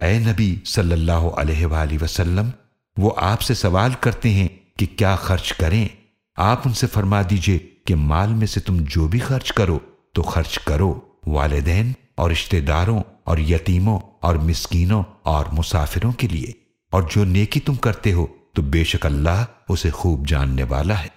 اے نبی صلی اللہ علیہ وآلہ وسلم، وہ آپ سے سوال کرتے ہیں کہ کیا خرچ کریں؟ آپ ان سے فرما دیجیے کہ مال میں سے تم جو بھی خرچ کرو، تو خرچ کرو، والدین اور رشتہ داروں اور یتیموں اور مسکینوں اور مسافروں کے لیے۔ اور جو نیکی تم کرتے ہو، تو بے شک اللہ اسے خوب جاننے والا ہے۔